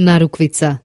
Narukvica.